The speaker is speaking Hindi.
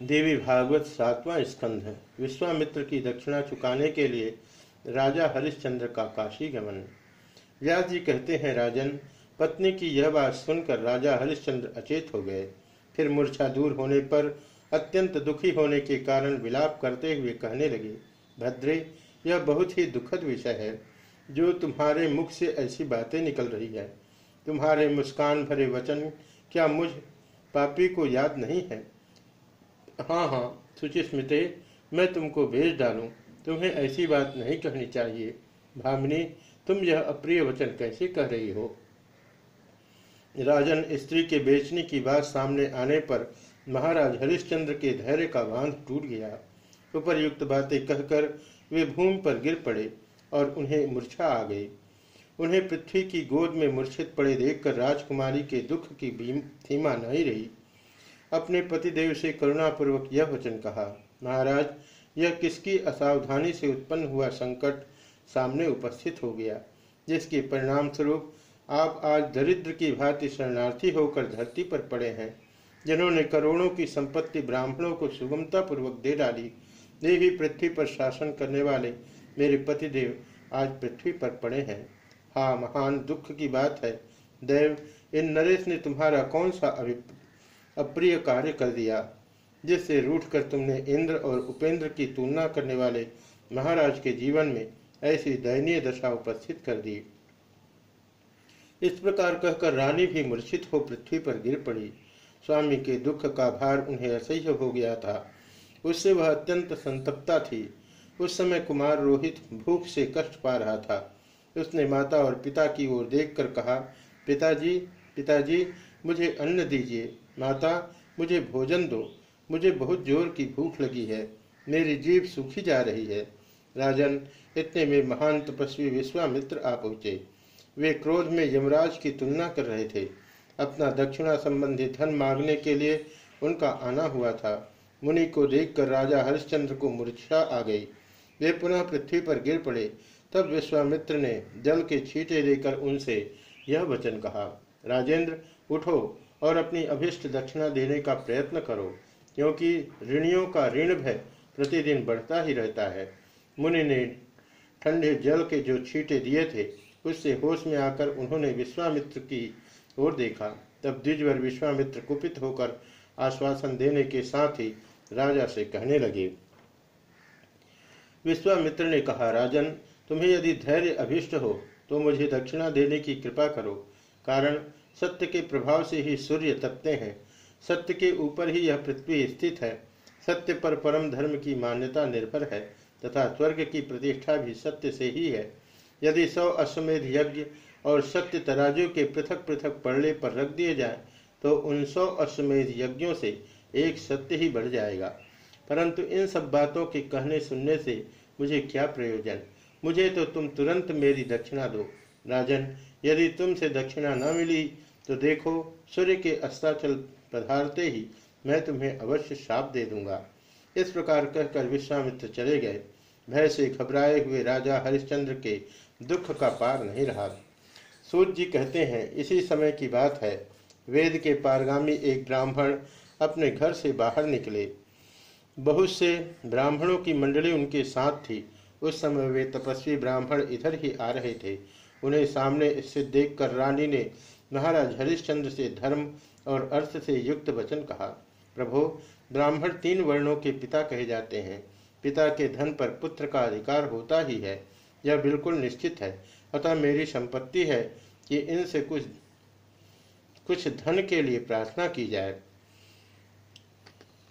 देवी भागवत सातवां स्कंध है। विश्वामित्र की दक्षिणा चुकाने के लिए राजा हरिश्चंद्र का काशी गमन। व्यास जी कहते हैं, राजन, पत्नी की यह बात सुनकर राजा हरिश्चंद्र अचेत हो गए। फिर मूर्छा दूर होने पर, अत्यंत दुखी होने के कारण विलाप करते हुए कहने लगे, भद्रे, यह बहुत ही दुखद विषय है, जो तुम्हारे मुख से ऐसी बातें निकल रही है। तुम्हारे मुस्कान भरे वचन क्या मुझ पापी को याद नहीं है? हाँ हाँ सुचिस्मिते मैं तुमको भेज डालूं। तुम्हें ऐसी बात नहीं कहनी चाहिए। भामिनी, तुम यह अप्रिय वचन कैसे कह रही हो? राजन स्त्री के बेचने की बात सामने आने पर महाराज हरिश्चंद्र के धैर्य का बाँध टूट गया। उपरयुक्त बातें कहकर वे भूमि पर गिर पड़े और उन्हें मूर्छा आ गई। उन्हें पृथ्वी की गोद में मूर्छित पड़े देखकर राजकुमारी के दुख की सीमा नहीं रही। अपने पतिदेव से करुणापूर्वक यह वचन कहा, महाराज, यह किसकी असावधानी से उत्पन्न हुआ संकट सामने उपस्थित हो गया, जिसके परिणाम स्वरूप आप आज दरिद्र की भांति शरणार्थी होकर धरती पर पड़े हैं, जिन्होंने करोड़ों की संपत्ति ब्राह्मणों को सुगमता पूर्वक दे डाली। वे भी पृथ्वी पर शासन करने वाले मेरे पतिदेव आज पृथ्वी पर पड़े हैं। हाँ महान दुख की बात है। देव, इन नरेश ने तुम्हारा कौन सा अप्रिय कार्य कर दिया, जिससे रूठकर तुमने इंद्र और उपेंद्र की तुलना करने वाले महाराज के जीवन में ऐसी दयनीय दशा उपस्थित कर दी। इस प्रकार कहकर रानी भी मूर्छित हो पृथ्वी पर गिर पड़ी। स्वामी के दुख का भार उन्हें असह्य हो गया था। उससे वह अत्यंत संतप्ता थी। उस समय कुमार रोहित भूख से कष्ट पा रहा था। उसने माता और पिता की ओर देखकर कहा, पिताजी पिताजी, मुझे अन्न दीजिए। माता, मुझे भोजन दो। मुझे बहुत ज़ोर की भूख लगी है। मेरी जीव सूखी जा रही है। राजन, इतने में महान तपस्वी विश्वामित्र आ पहुँचे। वे क्रोध में यमराज की तुलना कर रहे थे। अपना दक्षिणा संबंधी धन मांगने के लिए उनका आना हुआ था। मुनि को देखकर राजा हरिश्चंद्र को मूर्छा आ गई। वे पुनः पृथ्वी पर गिर पड़े। तब विश्वामित्र ने जल के छींटे देकर उनसे यह वचन कहा, राजेंद्र, उठो। और अपनी अभिष्ट दक्षिणा देने का प्रयत्न करो, क्योंकि ऋणियों का ऋण भय प्रतिदिन बढ़ता ही रहता है। मुनि ने ठंडे जल के जो छींटे दिए थे, उससे होश में आकर उन्होंने विश्वामित्र की ओर देखा। तब द्विजवर विश्वामित्र कुपित होकर आश्वासन देने के साथ ही राजा से कहने लगे, विश्वामित्र ने कहा, राजन, तुम्हें यदि धैर्य अभिष्ट हो तो मुझे दक्षिणा देने की कृपा करो, कारण सत्य के प्रभाव से ही सूर्य तपते हैं। सत्य के ऊपर ही यह पृथ्वी स्थित है। सत्य पर परम धर्म की मान्यता निर्भर है तथा स्वर्ग की प्रतिष्ठा भी सत्य से ही है। यदि सौ अश्वमेध यज्ञ और सत्य तराजू के पृथक पृथक पड़ले पर रख दिए जाए तो उन सौ अश्वमेध यज्ञों से एक सत्य ही बढ़ जाएगा। परंतु इन सब बातों के कहने सुनने से मुझे क्या प्रयोजन? मुझे तो तुम तुरंत मेरी दक्षिणा दो। राजन, यदि तुमसे दक्षिणा न मिली तो देखो, सूर्य के अस्ताचल पधारते ही मैं तुम्हें अवश्य शाप दे दूँगा। इस प्रकार कहकर विश्वामित्र चले गए। भय से घबराए हुए राजा हरिश्चंद्र के दुख का पार नहीं रहा। सूर्य जी कहते हैं, इसी समय की बात है। वेद के पारगामी एक ब्राह्मण अपने घर से बाहर निकले। बहुत से ब्राह्मणों की मंडली उनके साथ थी। उस समय वे तपस्वी ब्राह्मण इधर ही आ रहे थे। उन्हें सामने स्थित देखकर रानी ने महाराज हरिश्चंद्र से धर्म और अर्थ से युक्त वचन कहा, प्रभो, ब्राह्मण तीन वर्णों के पिता कहे जाते हैं। पिता के धन पर पुत्र का अधिकार होता ही है। यह बिल्कुल निश्चित है। अतः मेरी संपत्ति है कि इनसे कुछ कुछ धन के लिए प्रार्थना की जाए।